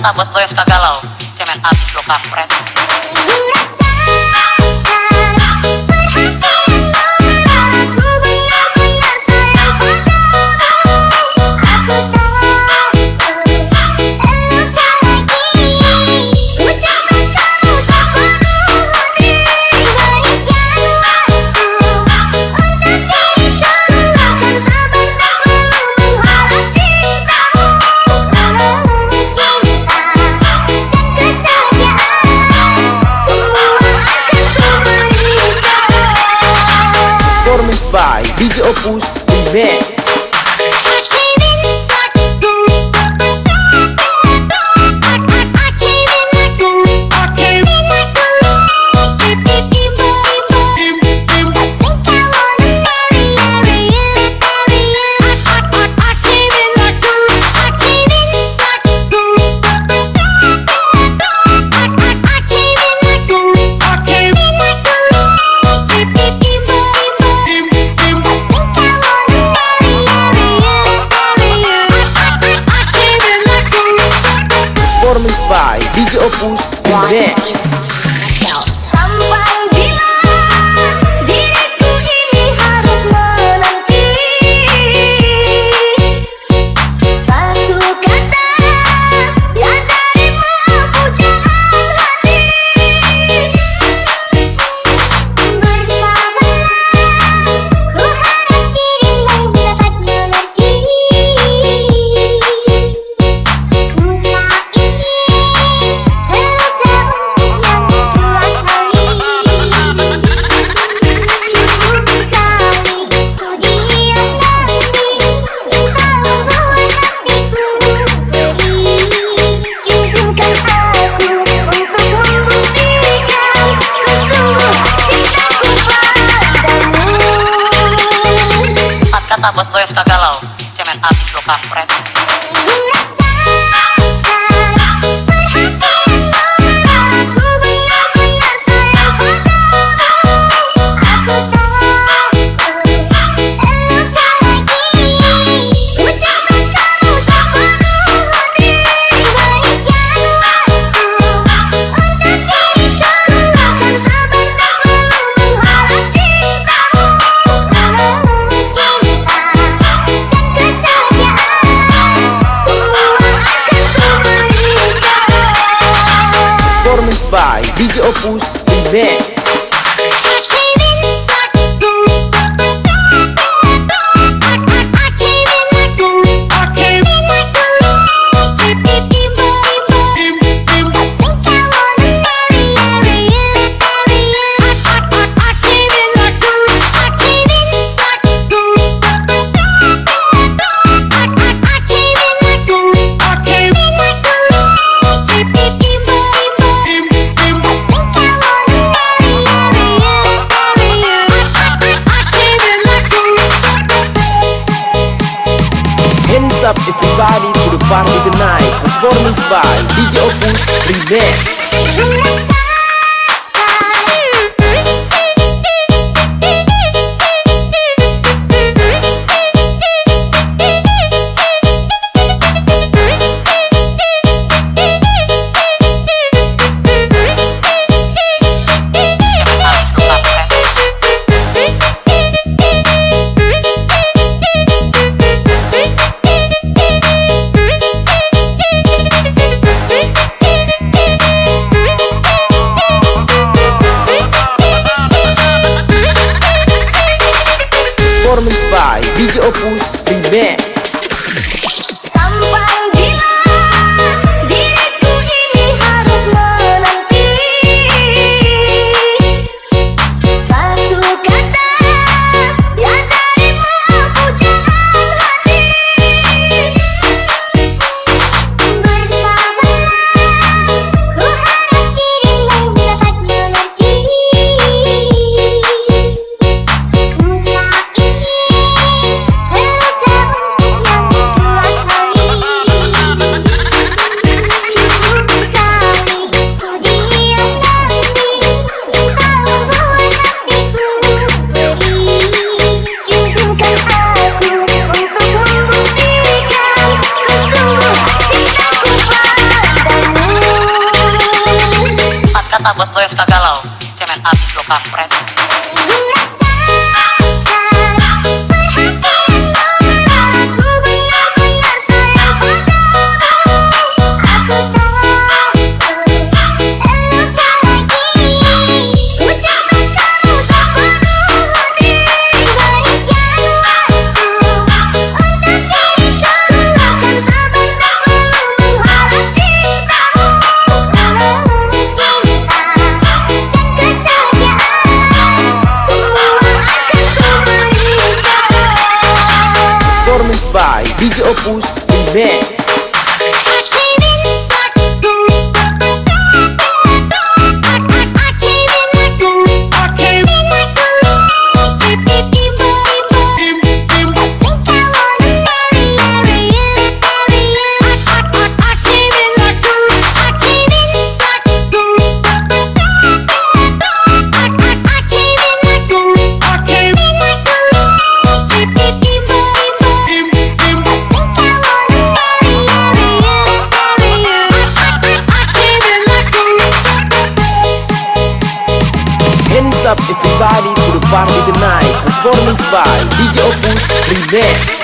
Kata buat lo yang suka galau. Cemen abis lo kampret kata buat lo yang suka galau. Cemen abis lo kampret party tonight Performance by DJ Opus Remix kata buat lo yang suka galau. Cemen abis lo kampret repousse this.